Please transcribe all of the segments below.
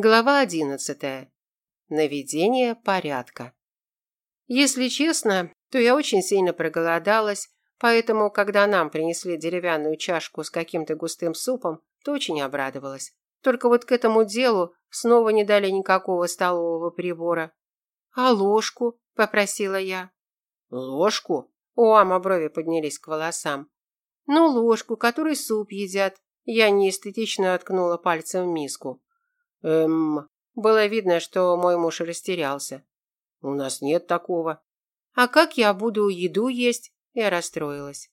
Глава одиннадцатая. Наведение порядка. Если честно, то я очень сильно проголодалась, поэтому, когда нам принесли деревянную чашку с каким-то густым супом, то очень обрадовалась. Только вот к этому делу снова не дали никакого столового прибора. «А ложку?» – попросила я. «Ложку?» У Ама брови поднялись к волосам. «Ну, ложку, которой суп едят». Я неэстетично откнула пальцем в миску. Эм, было видно, что мой муж растерялся. У нас нет такого. А как я буду еду есть? Я расстроилась.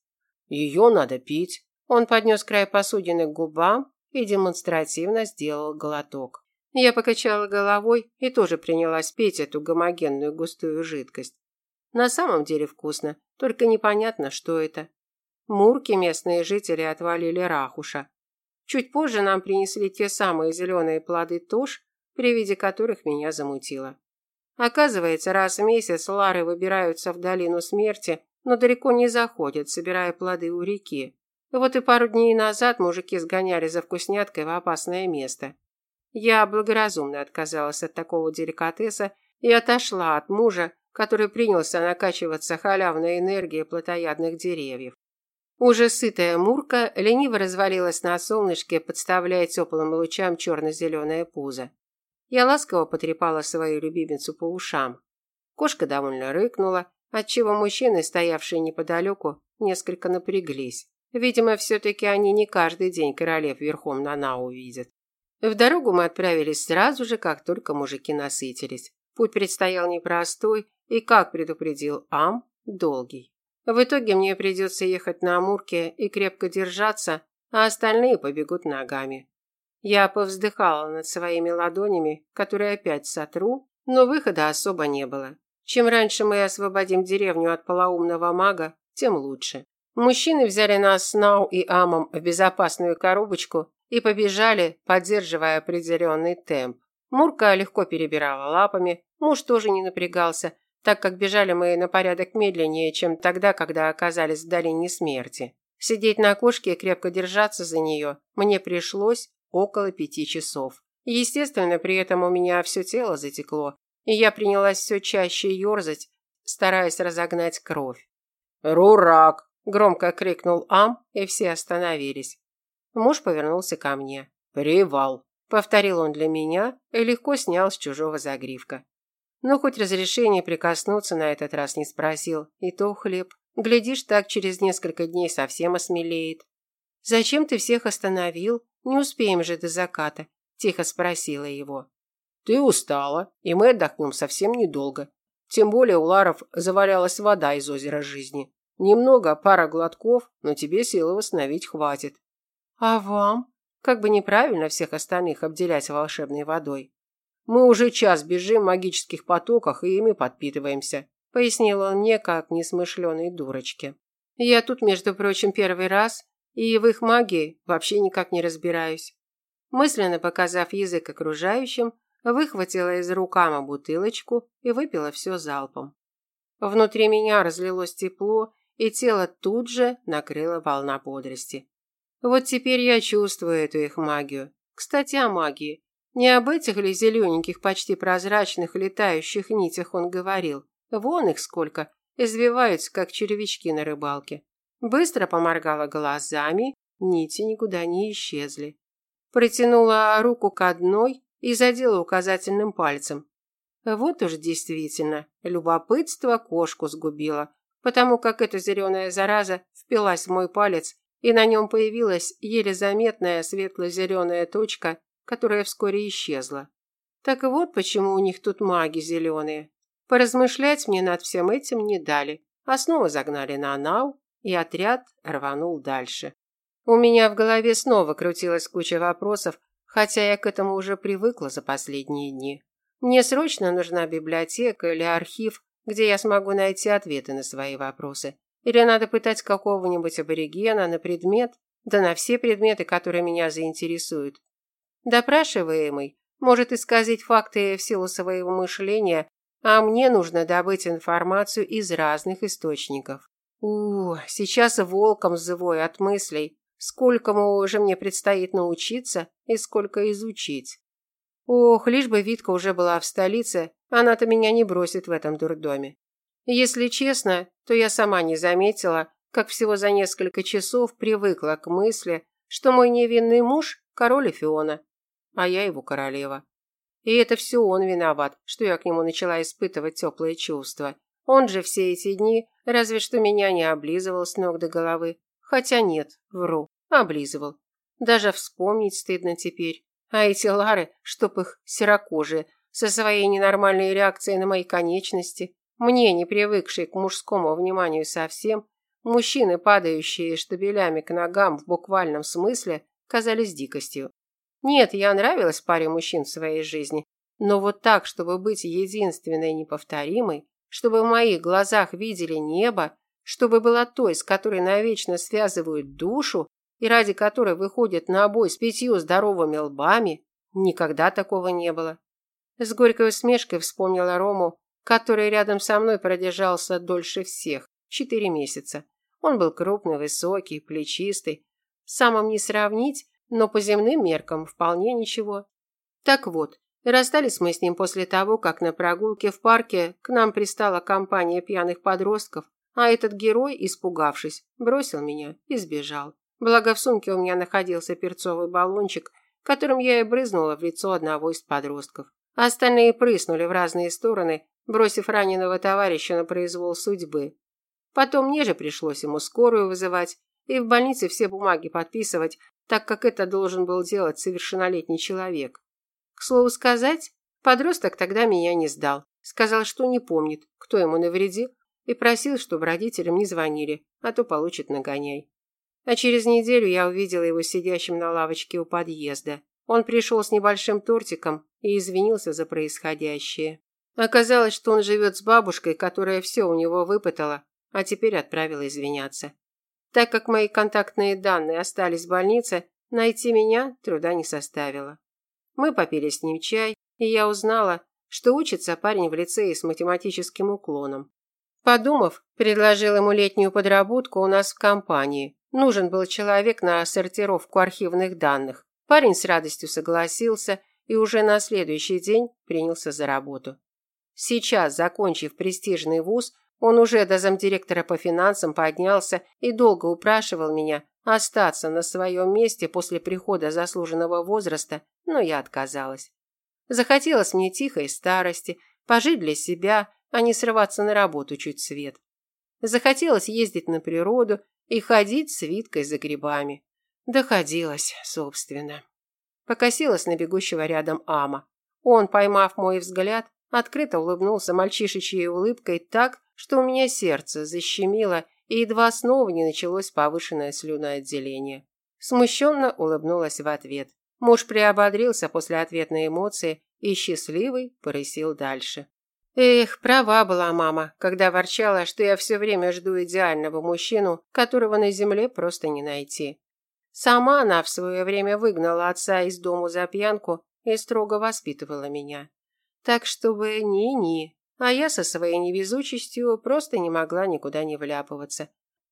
Ее надо пить. Он поднес край посудины к губам и демонстративно сделал глоток. Я покачала головой и тоже принялась пить эту гомогенную густую жидкость. На самом деле вкусно, только непонятно, что это. Мурки местные жители отвалили рахуша. Чуть позже нам принесли те самые зеленые плоды туш, при виде которых меня замутило. Оказывается, раз в месяц лары выбираются в долину смерти, но далеко не заходят, собирая плоды у реки. Вот и пару дней назад мужики сгоняли за вкусняткой в опасное место. Я благоразумно отказалась от такого деликатеса и отошла от мужа, который принялся накачиваться халявной энергией плотоядных деревьев. Уже сытая Мурка лениво развалилась на солнышке, подставляя теплым лучам черно-зеленое пузо. Я ласково потрепала свою любимицу по ушам. Кошка довольно рыкнула, отчего мужчины, стоявшие неподалеку, несколько напряглись. Видимо, все-таки они не каждый день королев верхом на Нау видят. В дорогу мы отправились сразу же, как только мужики насытились. Путь предстоял непростой и, как предупредил Ам, долгий. В итоге мне придется ехать на Амурке и крепко держаться, а остальные побегут ногами. Я повздыхала над своими ладонями, которые опять сотру, но выхода особо не было. Чем раньше мы освободим деревню от полоумного мага, тем лучше. Мужчины взяли нас с Нау и Амом в безопасную коробочку и побежали, поддерживая определенный темп. Мурка легко перебирала лапами, муж тоже не напрягался, так как бежали мы на порядок медленнее, чем тогда, когда оказались в долине смерти. Сидеть на кошке и крепко держаться за нее мне пришлось около пяти часов. Естественно, при этом у меня все тело затекло, и я принялась все чаще ерзать, стараясь разогнать кровь. «Рурак!» – громко крикнул Ам, и все остановились. Муж повернулся ко мне. «Привал!» – повторил он для меня и легко снял с чужого загривка. Но хоть разрешение прикоснуться на этот раз не спросил, и то хлеб. Глядишь, так через несколько дней совсем осмелеет. «Зачем ты всех остановил? Не успеем же до заката», – тихо спросила его. «Ты устала, и мы отдохнем совсем недолго. Тем более у Ларов завалялась вода из озера жизни. Немного, пара глотков, но тебе силы восстановить хватит». «А вам? Как бы неправильно всех остальных обделять волшебной водой». Мы уже час бежим в магических потоках и ими подпитываемся», пояснил он мне, как несмышленой дурочке. «Я тут, между прочим, первый раз, и в их магии вообще никак не разбираюсь». Мысленно показав язык окружающим, выхватила из рук Ама бутылочку и выпила все залпом. Внутри меня разлилось тепло, и тело тут же накрыла волна бодрости. Вот теперь я чувствую эту их магию. Кстати, о магии. Не об этих ли зелененьких, почти прозрачных летающих нитях он говорил. Вон их сколько, извиваются, как червячки на рыбалке. Быстро поморгала глазами, нити никуда не исчезли. Протянула руку к одной и задела указательным пальцем. Вот уж действительно, любопытство кошку сгубило, потому как эта зеленая зараза впилась в мой палец, и на нем появилась еле заметная светло-зеленая точка которая вскоре исчезла. Так вот почему у них тут маги зеленые. Поразмышлять мне над всем этим не дали, а снова загнали на Анау, и отряд рванул дальше. У меня в голове снова крутилась куча вопросов, хотя я к этому уже привыкла за последние дни. Мне срочно нужна библиотека или архив, где я смогу найти ответы на свои вопросы. Или надо пытать какого-нибудь аборигена на предмет, да на все предметы, которые меня заинтересуют. Допрашиваемый может исказить факты в силу своего мышления, а мне нужно добыть информацию из разных источников. У, сейчас волком зывой от мыслей, сколькому уже мне предстоит научиться и сколько изучить. Ох, лишь бы Витка уже была в столице, она-то меня не бросит в этом дурдоме. Если честно, то я сама не заметила, как всего за несколько часов привыкла к мысли, что мой невинный муж – король Эфиона, а я его королева. И это все он виноват, что я к нему начала испытывать теплые чувства. Он же все эти дни разве что меня не облизывал с ног до головы. Хотя нет, вру, облизывал. Даже вспомнить стыдно теперь. А эти Лары, чтоб их серокожие, со своей ненормальной реакцией на мои конечности, мне, не привыкшей к мужскому вниманию совсем, мужчины, падающие штабелями к ногам в буквальном смысле, казались дикостью. Нет, я нравилась паре мужчин в своей жизни, но вот так, чтобы быть единственной неповторимой, чтобы в моих глазах видели небо, чтобы была той, с которой навечно связывают душу и ради которой выходят на бой с пятью здоровыми лбами, никогда такого не было. С горькой усмешкой вспомнила Рому, который рядом со мной продержался дольше всех – четыре месяца. Он был крупный, высокий, плечистый. Самым не сравнить, но по земным меркам вполне ничего. Так вот, расстались мы с ним после того, как на прогулке в парке к нам пристала компания пьяных подростков, а этот герой, испугавшись, бросил меня и сбежал. Благо в сумке у меня находился перцовый баллончик, которым я и брызнула в лицо одного из подростков. Остальные прыснули в разные стороны, бросив раненого товарища на произвол судьбы. Потом мне же пришлось ему скорую вызывать и в больнице все бумаги подписывать, так как это должен был делать совершеннолетний человек. К слову сказать, подросток тогда меня не сдал. Сказал, что не помнит, кто ему навредил, и просил, чтобы родителям не звонили, а то получит нагоняй. А через неделю я увидела его сидящим на лавочке у подъезда. Он пришел с небольшим тортиком и извинился за происходящее. Оказалось, что он живет с бабушкой, которая все у него выпытала, а теперь отправила извиняться. Так как мои контактные данные остались в больнице, найти меня труда не составило. Мы попили с ним чай, и я узнала, что учится парень в лицее с математическим уклоном. Подумав, предложил ему летнюю подработку у нас в компании. Нужен был человек на сортировку архивных данных. Парень с радостью согласился и уже на следующий день принялся за работу. Сейчас, закончив престижный вуз, он уже до замдиректора по финансам поднялся и долго упрашивал меня остаться на своем месте после прихода заслуженного возраста, но я отказалась. Захотелось мне тихой старости, пожить для себя, а не срываться на работу чуть свет. Захотелось ездить на природу и ходить с Виткой за грибами. Доходилось, собственно. Покосилась на бегущего рядом Ама. Он, поймав мой взгляд, открыто улыбнулся мальчишечьей улыбкой так, что у меня сердце защемило и едва снова не началось повышенное слюноотделение. Смущенно улыбнулась в ответ. Муж приободрился после ответной эмоции и счастливый порысил дальше. Эх, права была мама, когда ворчала, что я все время жду идеального мужчину, которого на земле просто не найти. Сама она в свое время выгнала отца из дому за пьянку и строго воспитывала меня. Так чтобы ни-ни, а я со своей невезучестью просто не могла никуда не вляпываться.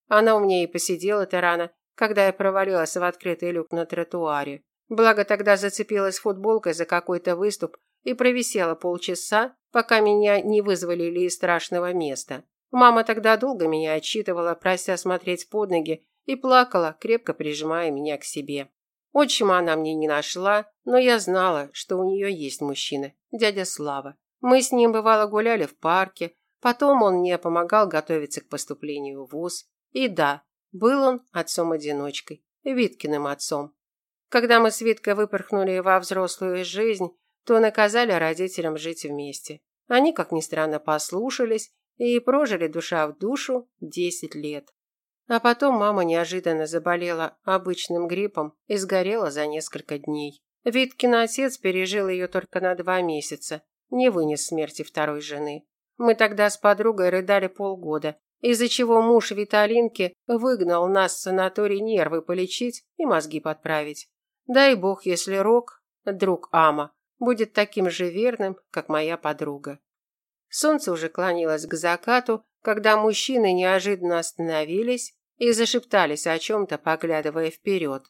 Она у меня и посидела-то рано, когда я провалилась в открытый люк на тротуаре. Благо тогда зацепилась футболкой за какой-то выступ и провисела полчаса, пока меня не вызволили из страшного места. Мама тогда долго меня отчитывала, прося смотреть под ноги и плакала, крепко прижимая меня к себе. Отчима она мне не нашла, но я знала, что у нее есть мужчина, дядя Слава. Мы с ним бывало гуляли в парке, потом он мне помогал готовиться к поступлению в вуз. И да, был он отцом-одиночкой, Виткиным отцом. Когда мы с Виткой выпорхнули во взрослую жизнь, то наказали родителям жить вместе. Они, как ни странно, послушались и прожили душа в душу 10 лет. А потом мама неожиданно заболела обычным гриппом и сгорела за несколько дней. Виткин отец пережил ее только на два месяца, не вынес смерти второй жены. Мы тогда с подругой рыдали полгода, из-за чего муж Виталинки выгнал нас в санаторий нервы полечить и мозги подправить. Дай бог, если Рок, друг Ама, будет таким же верным, как моя подруга. Солнце уже клонилось к закату, когда мужчины неожиданно остановились и зашептались о чем-то, поглядывая вперед.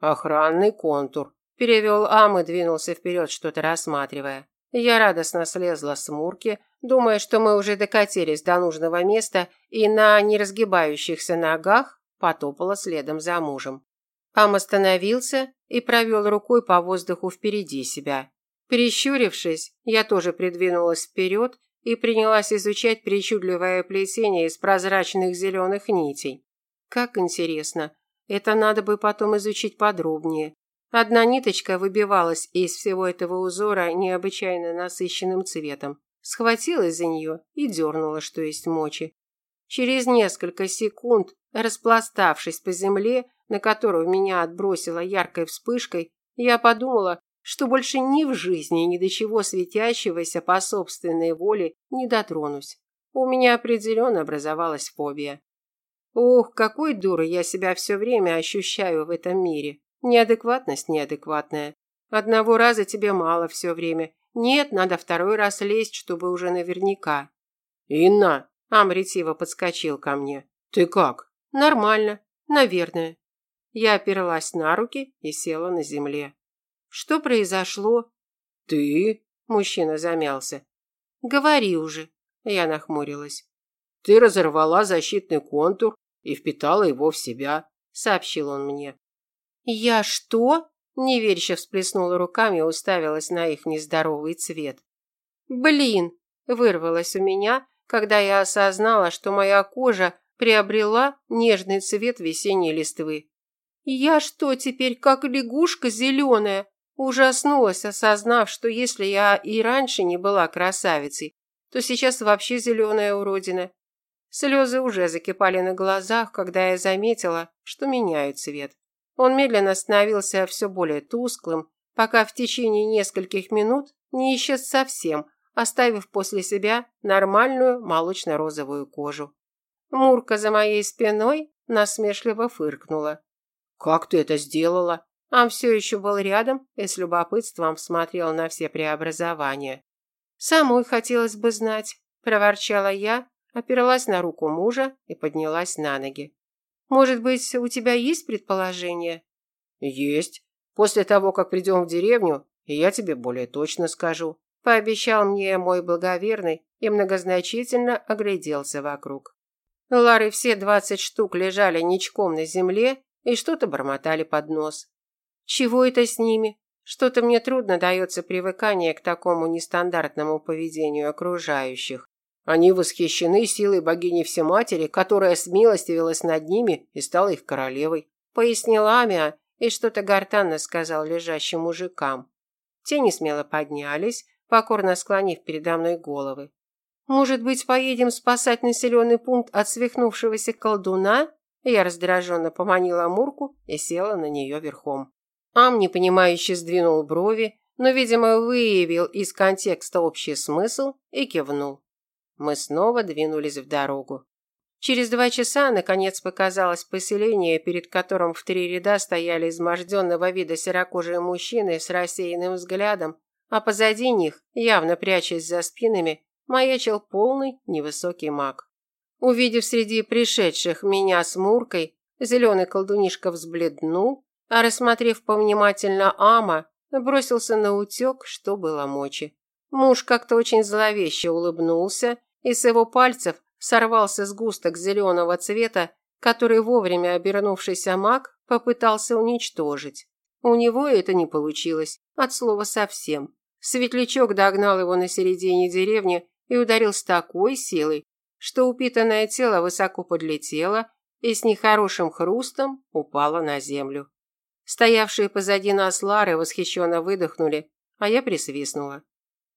«Охранный контур», – Перевел ам и двинулся вперед, что-то рассматривая. Я радостно слезла с мурки, думая, что мы уже докатились до нужного места и на неразгибающихся ногах потопала следом за мужем. Ам остановился и провел рукой по воздуху впереди себя. Перещурившись, я тоже придвинулась вперед и принялась изучать причудливое плетение из прозрачных зеленых нитей. Как интересно. Это надо бы потом изучить подробнее. Одна ниточка выбивалась из всего этого узора необычайно насыщенным цветом. Схватилась за нее и дернула, что есть мочи. Через несколько секунд, распластавшись по земле, на которую меня отбросило яркой вспышкой, я подумала, что больше ни в жизни ни до чего светящегося по собственной воле не дотронусь. У меня определенно образовалась фобия. Ух, какой дурой я себя все время ощущаю в этом мире. Неадекватность неадекватная. Одного раза тебе мало все время. Нет, надо второй раз лезть, чтобы уже наверняка. Инна, Ам ретиво подскочил ко мне. Ты как? Нормально, наверное. Я оперлась на руки и села на земле. Что произошло? Ты? Мужчина замялся. Говори уже. Я нахмурилась. Ты разорвала защитный контур и впитала его в себя, сообщил он мне. Я что? Неверяще всплеснула руками и уставилась на их нездоровый цвет. Блин, вырвалось у меня, когда я осознала, что моя кожа приобрела нежный цвет весенней листвы. Я что, теперь как лягушка зеленая? Ужаснулась, осознав, что если я и раньше не была красавицей, то сейчас вообще зеленая уродина. Слезы уже закипали на глазах, когда я заметила, что меняют цвет. Он медленно становился все более тусклым, пока в течение нескольких минут не исчез совсем, оставив после себя нормальную молочно-розовую кожу. Мурка за моей спиной насмешливо фыркнула. «Как ты это сделала?» Ам все еще был рядом и с любопытством смотрел на все преобразования. «Самой хотелось бы знать», – проворчала я, оперлась на руку мужа и поднялась на ноги. «Может быть, у тебя есть предположение?» «Есть. После того, как придем в деревню, я тебе более точно скажу», – пообещал мне мой благоверный и многозначительно огляделся вокруг. Лары все двадцать штук лежали ничком на земле и что-то бормотали под нос. Чего это с ними? Что-то мне трудно дается привыкание к такому нестандартному поведению окружающих. Они восхищены силой богини Всематери, которая смилостивилась над ними и стала их королевой. Пояснила Амия и что-то гортанно сказал лежащим мужикам. Те не смело поднялись, покорно склонив передо мной головы. «Может быть, поедем спасать населенный пункт от свихнувшегося колдуна?» Я раздраженно поманила Мурку и села на нее верхом. Ам, непонимающе сдвинул брови, но, видимо, выявил из контекста общий смысл и кивнул. Мы снова двинулись в дорогу. Через два часа, наконец, показалось поселение, перед которым в три ряда стояли изможденного вида серокожие мужчины с рассеянным взглядом, а позади них, явно прячась за спинами, маячил полный невысокий маг. Увидев среди пришедших меня с Муркой, зеленый колдунишка взбледнул, а рассмотрев повнимательно Ама, бросился на утек, что было мочи. Муж как-то очень зловеще улыбнулся, и с его пальцев сорвался сгусток зеленого цвета, который вовремя обернувшийся маг попытался уничтожить. У него это не получилось, от слова совсем. Светлячок догнал его на середине деревни и ударил с такой силой, что упитанное тело высоко подлетело и с нехорошим хрустом упало на землю. Стоявшие позади нас Лары восхищенно выдохнули, а я присвистнула.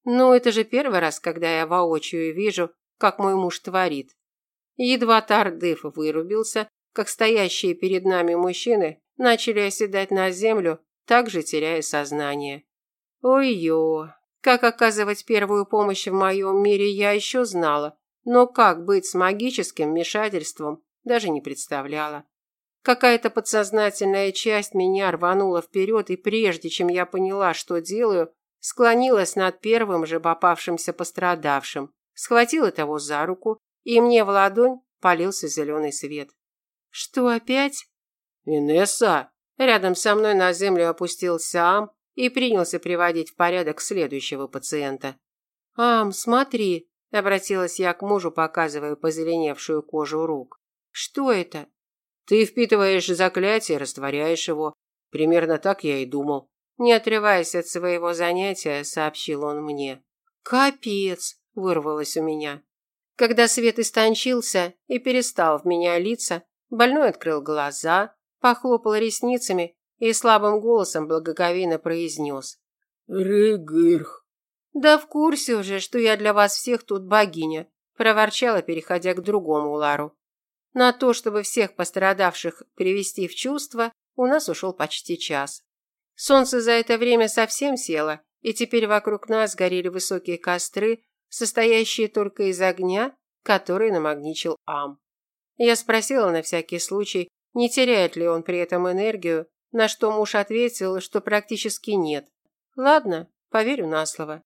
Ну, это же первый раз, когда я воочию вижу, как мой муж творит. Едва Тардыф вырубился, как стоящие перед нами мужчины начали оседать на землю, также теряя сознание. Ой-ё, как оказывать первую помощь в моем мире я еще знала, но как быть с магическим вмешательством, даже не представляла. Какая-то подсознательная часть меня рванула вперед, и прежде чем я поняла, что делаю, склонилась над первым же попавшимся пострадавшим, схватила того за руку, и мне в ладонь полился зеленый свет. «Что опять?» «Инесса!» Рядом со мной на землю опустился Ам и принялся приводить в порядок следующего пациента. «Ам, смотри», – обратилась я к мужу, показывая позеленевшую кожу рук. «Что это?» «Ты впитываешь заклятие, растворяешь его. Примерно так я и думал». Не отрываясь от своего занятия, сообщил он мне. «Капец!» – вырвалось у меня. Когда свет истончился и перестал в меня литься, больной открыл глаза, похлопал ресницами и слабым голосом благоговейно произнес. «Рыгырх». «Да в курсе уже, что я для вас всех тут богиня», проворчала, переходя к другому Лару. На то, чтобы всех пострадавших привести в чувство, у нас ушел почти час. Солнце за это время совсем село, и теперь вокруг нас горели высокие костры, состоящие только из огня, который намагничил Ам. Я спросила на всякий случай, не теряет ли он при этом энергию, на что муж ответил, что практически нет. Ладно, поверю на слово.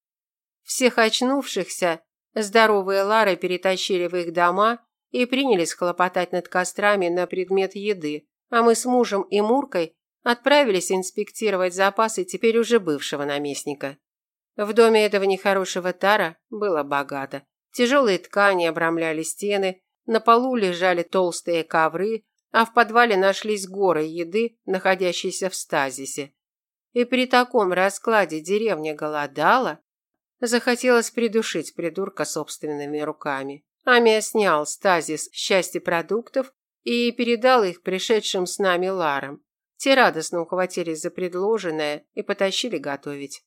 Всех очнувшихся здоровые Лары перетащили в их дома и принялись хлопотать над кострами на предмет еды, а мы с мужем и Муркой отправились инспектировать запасы теперь уже бывшего наместника. В доме этого нехорошего Тара было богато. Тяжелые ткани обрамляли стены, на полу лежали толстые ковры, а в подвале нашлись горы еды, находящиеся в стазисе. И при таком раскладе деревня голодала, захотелось придушить придурка собственными руками. Амия снял стазис с части продуктов и передал их пришедшим с нами Ларам. Те радостно ухватились за предложенное и потащили готовить.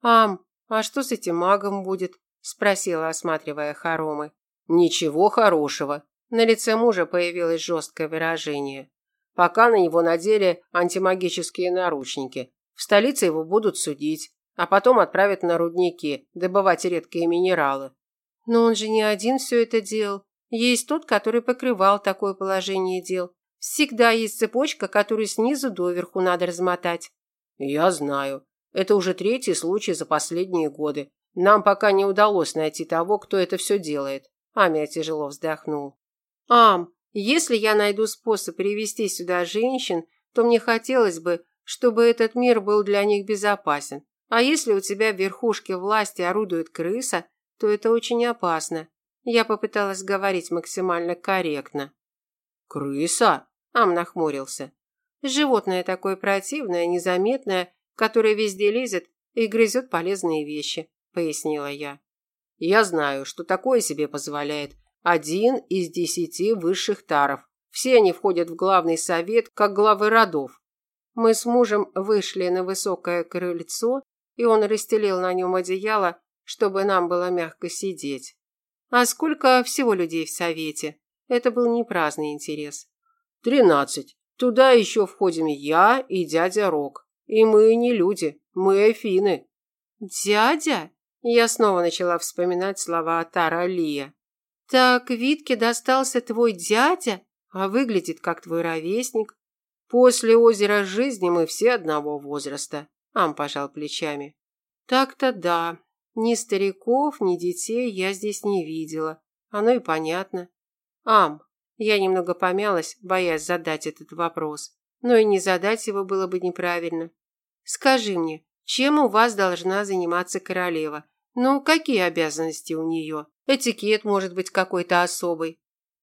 «Ам, а что с этим магом будет?» – спросила, осматривая хоромы. «Ничего хорошего». На лице мужа появилось жесткое выражение. Пока на него надели антимагические наручники. В столице его будут судить, а потом отправят на рудники, добывать редкие минералы. Но он же не один все это делал. Есть тот, который покрывал такое положение дел. Всегда есть цепочка, которую снизу доверху надо размотать. Я знаю. Это уже третий случай за последние годы. Нам пока не удалось найти того, кто это все делает. Амия тяжело вздохнул. Ам, если я найду способ привести сюда женщин, то мне хотелось бы, чтобы этот мир был для них безопасен. А если у тебя в верхушке власти орудует крыса, то это очень опасно. Я попыталась говорить максимально корректно. Крыса? Ам нахмурился. Животное такое противное, незаметное, которое везде лезет и грызет полезные вещи, пояснила я. Я знаю, что такое себе позволяет один из десяти высших таров. Все они входят в главный совет как главы родов. Мы с мужем вышли на высокое крыльцо, и он расстелил на нем одеяло, чтобы нам было мягко сидеть. А сколько всего людей в совете? Это был не праздный интерес. Тринадцать. Туда еще входим я и дядя Рок. И мы не люди, мы эфины. Дядя? Я снова начала вспоминать слова Тара Лия. Так Витке достался твой дядя, а выглядит как твой ровесник. После озера жизни мы все одного возраста. Ам пожал плечами. Так-то да. Ни стариков, ни детей я здесь не видела. Оно и понятно. Ам, я немного помялась, боясь задать этот вопрос. Но и не задать его было бы неправильно. Скажи мне, чем у вас должна заниматься королева? Ну, какие обязанности у нее? Этикет может быть какой-то особый.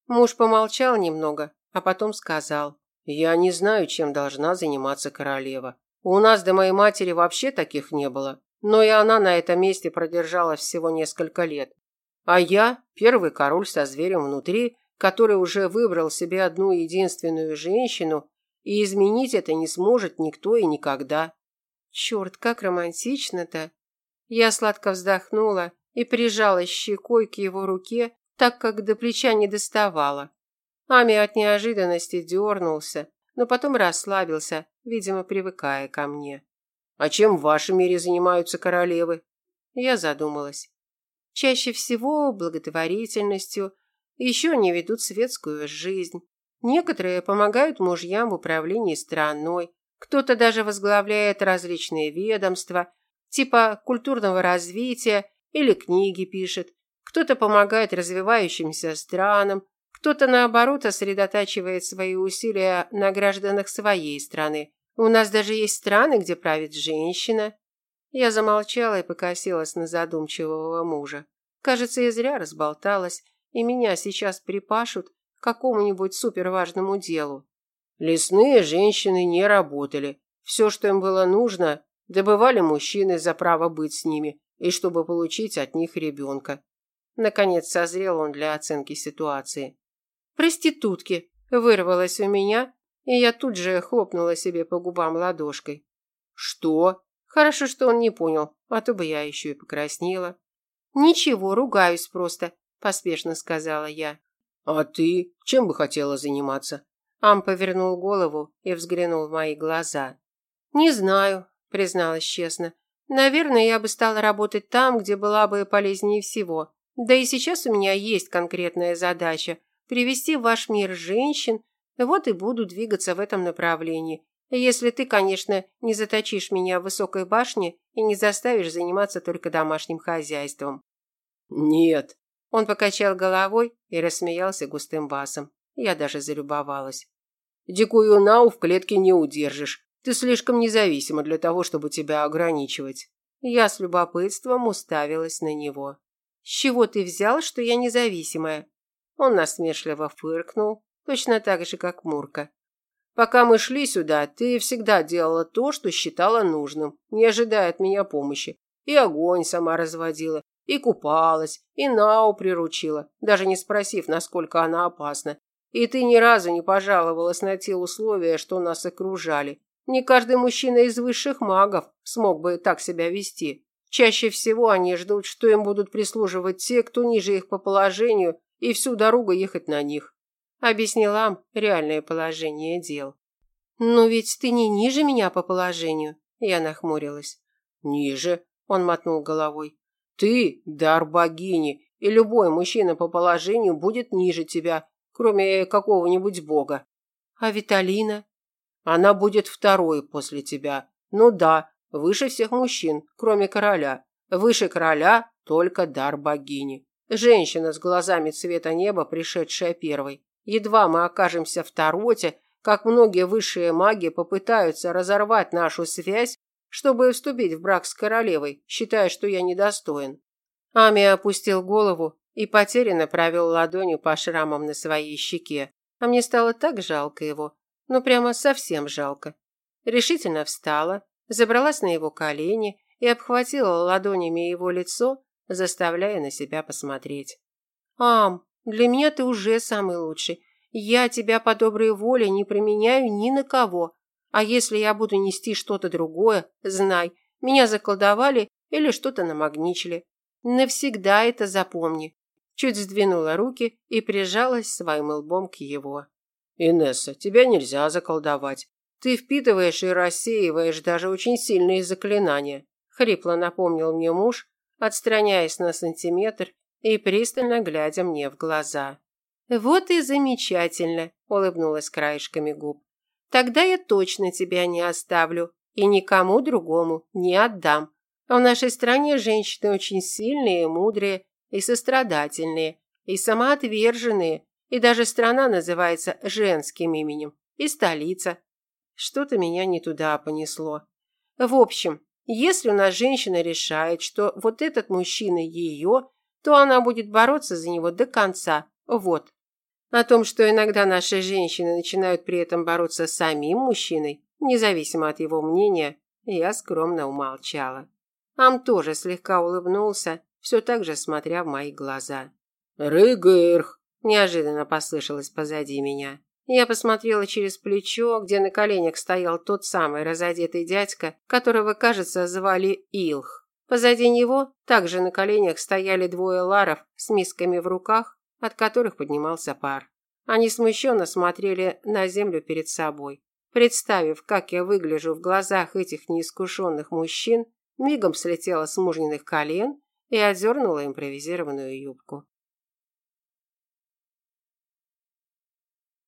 Муж помолчал немного, а потом сказал. Я не знаю, чем должна заниматься королева. У нас до моей матери вообще таких не было. Но и она на этом месте продержалась всего несколько лет. А я первый король со зверем внутри, который уже выбрал себе одну единственную женщину, и изменить это не сможет никто и никогда. Черт, как романтично-то. Я сладко вздохнула и прижалась щекой к его руке, так как до плеча не доставала. Ами от неожиданности дернулся, но потом расслабился, видимо, привыкая ко мне. «А чем в вашем мире занимаются королевы?» Я задумалась. Чаще всего благотворительностью, еще не ведут светскую жизнь. Некоторые помогают мужьям в управлении страной, кто-то даже возглавляет различные ведомства, типа культурного развития или книги пишет, кто-то помогает развивающимся странам, кто-то, наоборот, сосредотачивает свои усилия на гражданах своей страны, У нас даже есть страны, где правит женщина. Я замолчала и покосилась на задумчивого мужа. Кажется, я зря разболталась, и меня сейчас припашут к какому-нибудь суперважному делу. Лесные женщины не работали. Все, что им было нужно, добывали мужчины за право быть с ними и чтобы получить от них ребенка. Наконец созрел он для оценки ситуации. «Проститутки!» вырвалось у меня, и я тут же хлопнула себе по губам ладошкой. «Что?» Хорошо, что он не понял, а то бы я еще и покраснела. «Ничего, ругаюсь просто», – поспешно сказала я. «А ты чем бы хотела заниматься?» Ам повернул голову и взглянул в мои глаза. «Не знаю», – призналась честно. «Наверное, я бы стала работать там, где была бы полезнее всего. Да и сейчас у меня есть конкретная задача – привести в ваш мир женщин, вот и буду двигаться в этом направлении. Если ты, конечно, не заточишь меня в высокой башне и не заставишь заниматься только домашним хозяйством. Нет. Он покачал головой и рассмеялся густым басом. Я даже залюбовалась. Дикую нау в клетке не удержишь. Ты слишком независима для того, чтобы тебя ограничивать. Я с любопытством уставилась на него. С чего ты взял, что я независимая? Он насмешливо фыркнул, точно так же, как Мурка. Пока мы шли сюда, ты всегда делала то, что считала нужным, не ожидая от меня помощи. И огонь сама разводила, и купалась, и Нау приручила, даже не спросив, насколько она опасна. И ты ни разу не пожаловалась на те условия, что нас окружали. Не каждый мужчина из высших магов смог бы так себя вести. Чаще всего они ждут, что им будут прислуживать те, кто ниже их по положению, и всю дорогу ехать на них объяснила реальное положение дел. «Но ведь ты не ниже меня по положению», – я нахмурилась. «Ниже», – он мотнул головой. «Ты – дар богини, и любой мужчина по положению будет ниже тебя, кроме какого-нибудь бога». «А Виталина?» «Она будет второй после тебя. Ну да, выше всех мужчин, кроме короля. Выше короля только дар богини. Женщина с глазами цвета неба, пришедшая первой. Едва мы окажемся в Тароте, как многие высшие маги попытаются разорвать нашу связь, чтобы вступить в брак с королевой, считая, что я недостоин. Ами опустил голову и потерянно провел ладонью по шрамам на своей щеке. А мне стало так жалко его, ну прямо совсем жалко. Решительно встала, забралась на его колени и обхватила ладонями его лицо, заставляя на себя посмотреть. «Ам, для меня ты уже самый лучший. Я тебя по доброй воле не применяю ни на кого. А если я буду нести что-то другое, знай, меня заколдовали или что-то намагничили. Навсегда это запомни. Чуть сдвинула руки и прижалась своим лбом к его. Инесса, тебя нельзя заколдовать. Ты впитываешь и рассеиваешь даже очень сильные заклинания, хрипло напомнил мне муж, отстраняясь на сантиметр и пристально глядя мне в глаза. «Вот и замечательно», – улыбнулась краешками губ. «Тогда я точно тебя не оставлю и никому другому не отдам. В нашей стране женщины очень сильные, мудрые и сострадательные, и самоотверженные, и даже страна называется женским именем, и столица. Что-то меня не туда понесло. В общем, если у нас женщина решает, что вот этот мужчина ее, то она будет бороться за него до конца. Вот. О том, что иногда наши женщины начинают при этом бороться с самим мужчиной, независимо от его мнения, я скромно умолчала. Ам тоже слегка улыбнулся, все так же смотря в мои глаза. «Рыгырх!» – неожиданно послышалось позади меня. Я посмотрела через плечо, где на коленях стоял тот самый разодетый дядька, которого, кажется, звали Илх. Позади него также на коленях стояли двое ларов с мисками в руках, от которых поднимался пар. Они смущенно смотрели на землю перед собой. Представив, как я выгляжу в глазах этих неискушенных мужчин, мигом слетела с мужниных колен и отдернула импровизированную юбку.